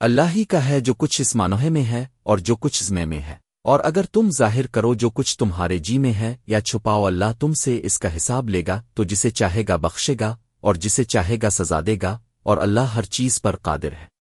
اللہ ہی کا ہے جو کچھ اس مانوہے میں ہے اور جو کچھ زمے میں ہے۔ اور اگر تم ظاہر کرو جو کچھ تمہارے جی میں ہے یا چھپاؤ اللہ تم سے اس کا حساب لے گا، تو جسے چاہے گا بخشے گا اور جسے چاہے گا سزا دے گا، اور اللہ ہر چیز پر قادر ہے۔